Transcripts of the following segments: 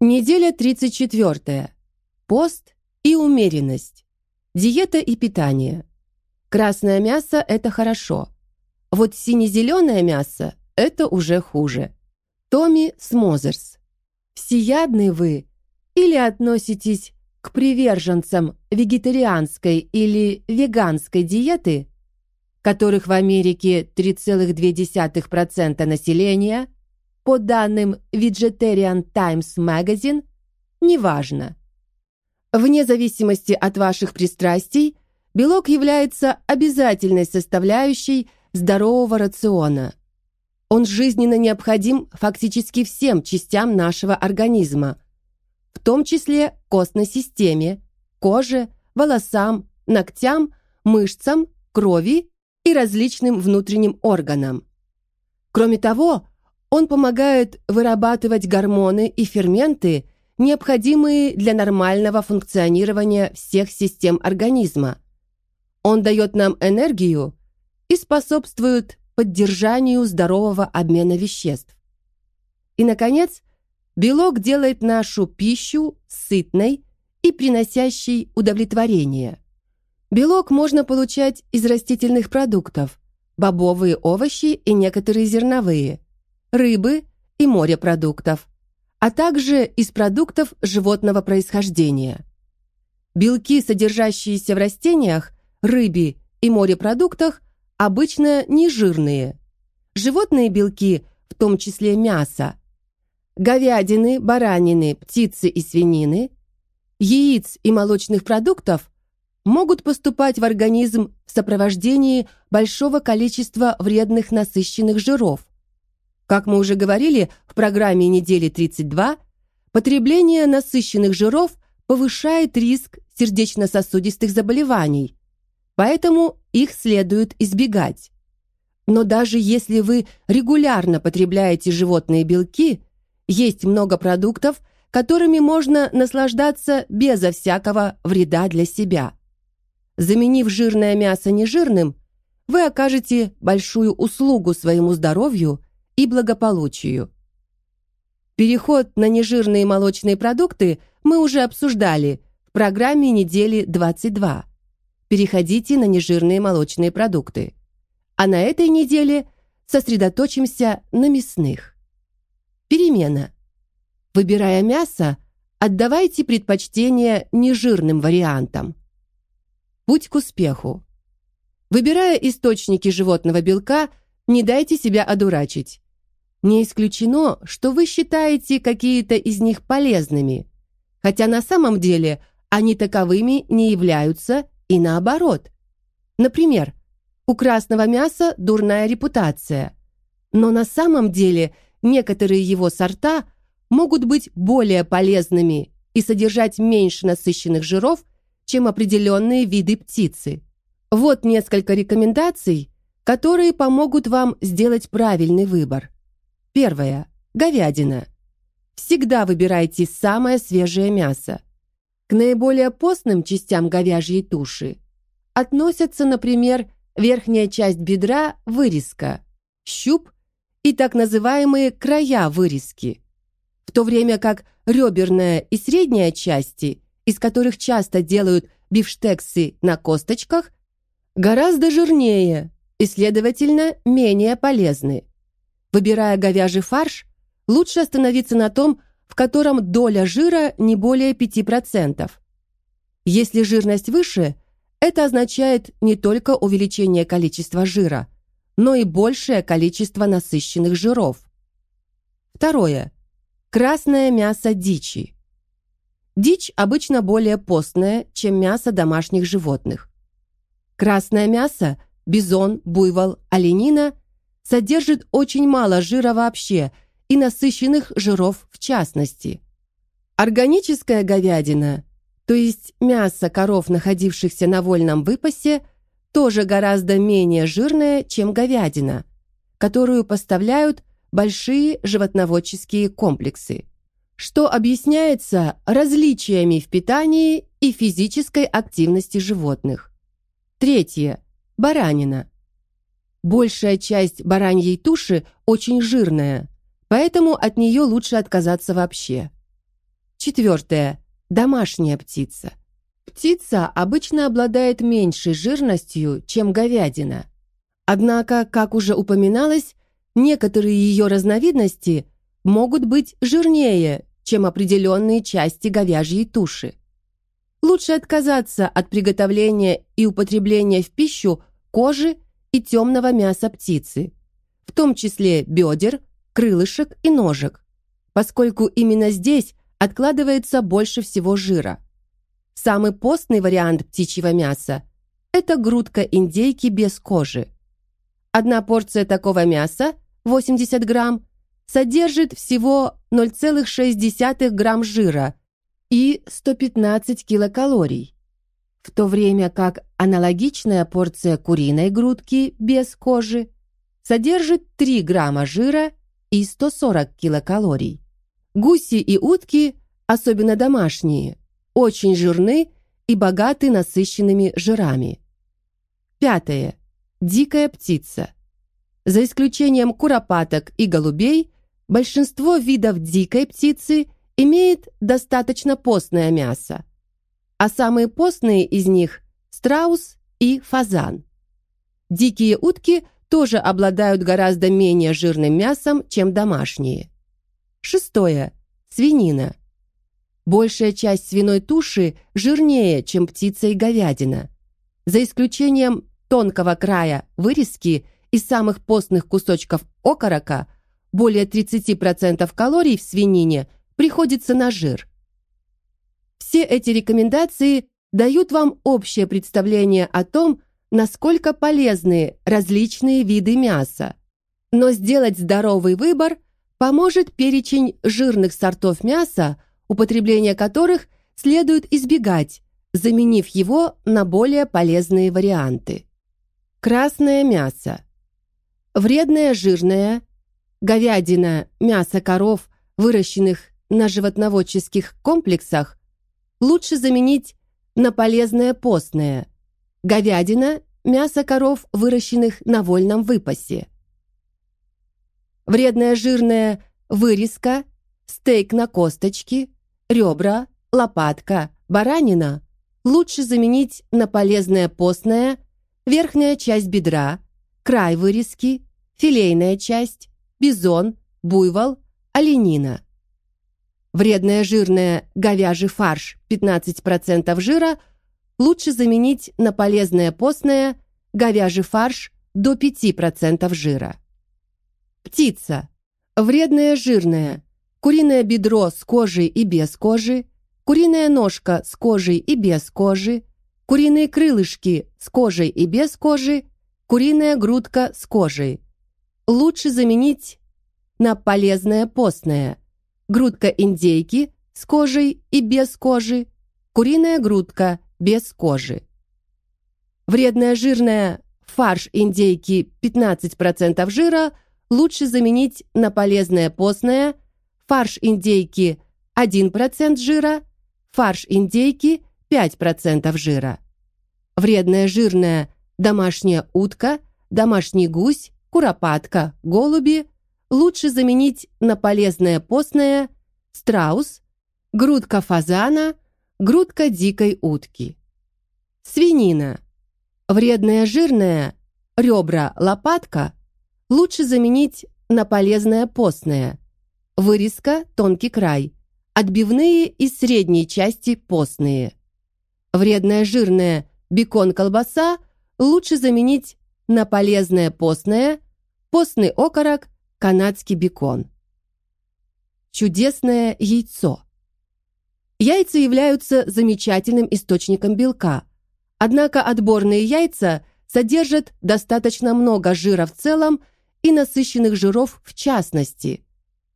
Неделя 34. Пост и умеренность. Диета и питание. Красное мясо – это хорошо. Вот сине-зеленое мясо – это уже хуже. Томми Смозерс. Всеядны вы или относитесь к приверженцам вегетарианской или веганской диеты, которых в Америке 3,2% населения – по данным Vegetarian Times Magazine, неважно. Вне зависимости от ваших пристрастий, белок является обязательной составляющей здорового рациона. Он жизненно необходим фактически всем частям нашего организма, в том числе костной системе, коже, волосам, ногтям, мышцам, крови и различным внутренним органам. Кроме того, он помогает вырабатывать гормоны и ферменты, необходимые для нормального функционирования всех систем организма. Он дает нам энергию и способствует поддержанию здорового обмена веществ. И, наконец, белок делает нашу пищу сытной и приносящей удовлетворение. Белок можно получать из растительных продуктов, бобовые овощи и некоторые зерновые – рыбы и морепродуктов, а также из продуктов животного происхождения. Белки, содержащиеся в растениях, рыбе и морепродуктах, обычно нежирные. Животные белки, в том числе мясо, говядины, баранины, птицы и свинины, яиц и молочных продуктов могут поступать в организм в сопровождении большого количества вредных насыщенных жиров, как мы уже говорили в программе недели 32, потребление насыщенных жиров повышает риск сердечно-сосудистых заболеваний, поэтому их следует избегать. Но даже если вы регулярно потребляете животные белки, есть много продуктов, которыми можно наслаждаться безо всякого вреда для себя. Заменив жирное мясо нежирным, вы окажете большую услугу своему здоровью и благополучию. Переход на нежирные молочные продукты мы уже обсуждали в программе недели 22. Переходите на нежирные молочные продукты. А на этой неделе сосредоточимся на мясных. Перемена. Выбирая мясо, отдавайте предпочтение нежирным вариантам. Путь к успеху. Выбирая источники животного белка, не дайте себя одурачить. Не исключено, что вы считаете какие-то из них полезными, хотя на самом деле они таковыми не являются и наоборот. Например, у красного мяса дурная репутация, но на самом деле некоторые его сорта могут быть более полезными и содержать меньше насыщенных жиров, чем определенные виды птицы. Вот несколько рекомендаций, которые помогут вам сделать правильный выбор. Первое. Говядина. Всегда выбирайте самое свежее мясо. К наиболее постным частям говяжьей туши относятся, например, верхняя часть бедра вырезка, щуп и так называемые края вырезки, в то время как реберная и средняя части, из которых часто делают бифштексы на косточках, гораздо жирнее и, следовательно, менее полезны. Выбирая говяжий фарш, лучше остановиться на том, в котором доля жира не более 5%. Если жирность выше, это означает не только увеличение количества жира, но и большее количество насыщенных жиров. Второе. Красное мясо дичи. Дичь обычно более постная, чем мясо домашних животных. Красное мясо – бизон, буйвол, оленина – содержит очень мало жира вообще и насыщенных жиров в частности. Органическая говядина, то есть мясо коров, находившихся на вольном выпасе, тоже гораздо менее жирное, чем говядина, которую поставляют большие животноводческие комплексы, что объясняется различиями в питании и физической активности животных. Третье. Баранина. Большая часть бараньей туши очень жирная, поэтому от нее лучше отказаться вообще. Четвертое. Домашняя птица. Птица обычно обладает меньшей жирностью, чем говядина. Однако, как уже упоминалось, некоторые ее разновидности могут быть жирнее, чем определенные части говяжьей туши. Лучше отказаться от приготовления и употребления в пищу кожи и темного мяса птицы, в том числе бедер, крылышек и ножек, поскольку именно здесь откладывается больше всего жира. Самый постный вариант птичьего мяса – это грудка индейки без кожи. Одна порция такого мяса, 80 грамм, содержит всего 0,6 грамм жира и 115 килокалорий, в то время как аналогичная порция куриной грудки без кожи содержит 3 грамма жира и 140 килокалорий. Гуси и утки, особенно домашние, очень жирны и богаты насыщенными жирами. Пятое. Дикая птица. За исключением куропаток и голубей, большинство видов дикой птицы имеет достаточно постное мясо, а самые постные из них – страус и фазан. Дикие утки тоже обладают гораздо менее жирным мясом, чем домашние. Шестое. Свинина. Большая часть свиной туши жирнее, чем птица и говядина. За исключением тонкого края вырезки и самых постных кусочков окорока, более 30% калорий в свинине приходится на жир. Все эти рекомендации дают вам общее представление о том, насколько полезны различные виды мяса. Но сделать здоровый выбор поможет перечень жирных сортов мяса, употребление которых следует избегать, заменив его на более полезные варианты. Красное мясо. Вредное жирное, говядина, мясо коров, выращенных на животноводческих комплексах, лучше заменить на полезное постное, говядина, мясо коров, выращенных на вольном выпасе. Вредное жирное вырезка, стейк на косточки, ребра, лопатка, баранина лучше заменить на полезное постное, верхняя часть бедра, край вырезки, филейная часть, бизон, буйвол, оленина. Вредное жирное говяжий фарш 15% жира лучше заменить на полезное постное говяжий фарш до 5% жира. Птица. Вредное жирное куриное бедро с кожей и без кожи, куриная ножка с кожей и без кожи, куриные крылышки с кожей и без кожи, куриная грудка с кожей. Лучше заменить на полезное постное. Грудка индейки с кожей и без кожи, куриная грудка без кожи. Вредная жирная фарш индейки 15% жира лучше заменить на полезное постное – фарш индейки 1% жира, фарш индейки 5% жира. Вредная жирная домашняя утка, домашний гусь, куропатка, голуби лучше заменить на полезное постное страус, грудка фазана, грудка дикой утки. Свинина. Вредная жирная ребра лопатка лучше заменить на полезное постное Вырезка – тонкий край. Отбивные и средней части постные. Вредная жирная бекон-колбаса лучше заменить на полезное постное, постный окорок, канадский бекон. Чудесное яйцо. Яйца являются замечательным источником белка, однако отборные яйца содержат достаточно много жира в целом и насыщенных жиров в частности –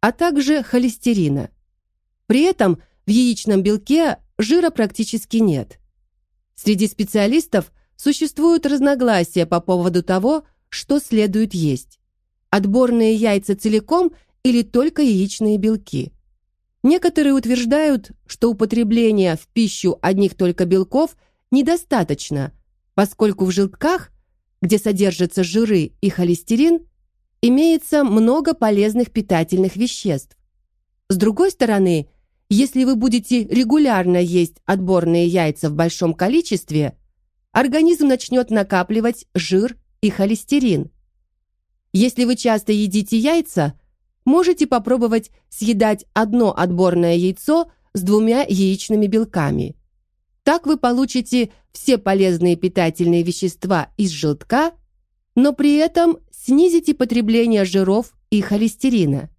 а также холестерина. При этом в яичном белке жира практически нет. Среди специалистов существуют разногласия по поводу того, что следует есть. Отборные яйца целиком или только яичные белки? Некоторые утверждают, что употребление в пищу одних только белков недостаточно, поскольку в желтках, где содержатся жиры и холестерин, имеется много полезных питательных веществ. С другой стороны, если вы будете регулярно есть отборные яйца в большом количестве, организм начнет накапливать жир и холестерин. Если вы часто едите яйца, можете попробовать съедать одно отборное яйцо с двумя яичными белками. Так вы получите все полезные питательные вещества из желтка, но при этом снизите потребление жиров и холестерина.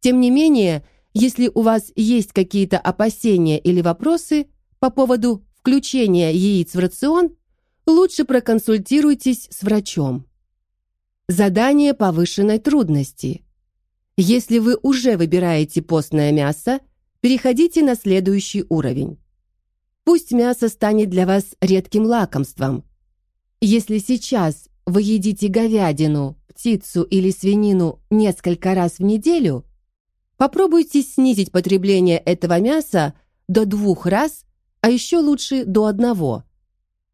Тем не менее, если у вас есть какие-то опасения или вопросы по поводу включения яиц в рацион, лучше проконсультируйтесь с врачом. Задание повышенной трудности. Если вы уже выбираете постное мясо, переходите на следующий уровень. Пусть мясо станет для вас редким лакомством. Если сейчас вы едите говядину, птицу или свинину несколько раз в неделю, попробуйте снизить потребление этого мяса до двух раз, а еще лучше до одного.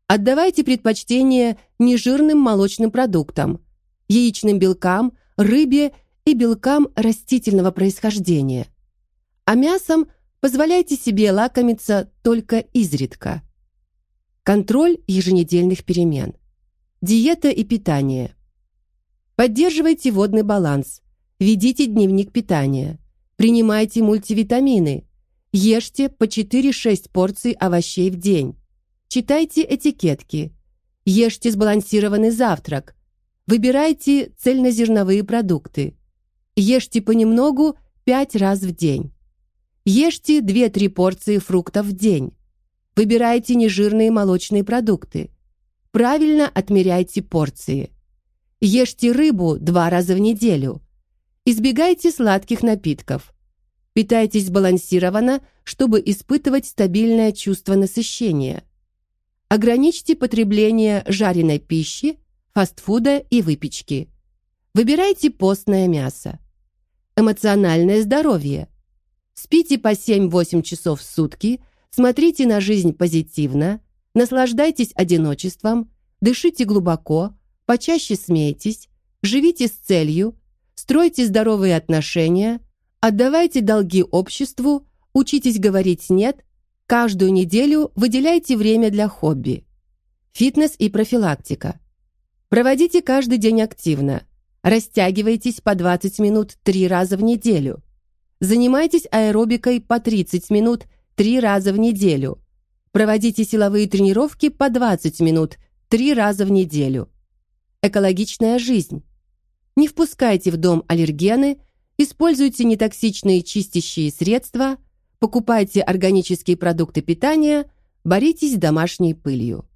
Отдавайте предпочтение нежирным молочным продуктам, яичным белкам, рыбе и белкам растительного происхождения. А мясом позволяйте себе лакомиться только изредка. Контроль еженедельных перемен. Диета и питание. Поддерживайте водный баланс. Ведите дневник питания. Принимайте мультивитамины. Ешьте по 4-6 порций овощей в день. Читайте этикетки. Ешьте сбалансированный завтрак. Выбирайте цельнозерновые продукты. Ешьте понемногу 5 раз в день. Ешьте 2-3 порции фруктов в день. Выбирайте нежирные молочные продукты. Правильно отмеряйте порции. Ешьте рыбу два раза в неделю. Избегайте сладких напитков. Питайтесь сбалансированно, чтобы испытывать стабильное чувство насыщения. Ограничьте потребление жареной пищи, фастфуда и выпечки. Выбирайте постное мясо. Эмоциональное здоровье. Спите по 7-8 часов в сутки, смотрите на жизнь позитивно, наслаждайтесь одиночеством, дышите глубоко, почаще смейтесь, живите с целью, стройте здоровые отношения, отдавайте долги обществу, учитесь говорить «нет», каждую неделю выделяйте время для хобби. Фитнес и профилактика. Проводите каждый день активно – Растягивайтесь по 20 минут 3 раза в неделю. Занимайтесь аэробикой по 30 минут 3 раза в неделю. Проводите силовые тренировки по 20 минут 3 раза в неделю. Экологичная жизнь. Не впускайте в дом аллергены, используйте нетоксичные чистящие средства, покупайте органические продукты питания, боритесь с домашней пылью.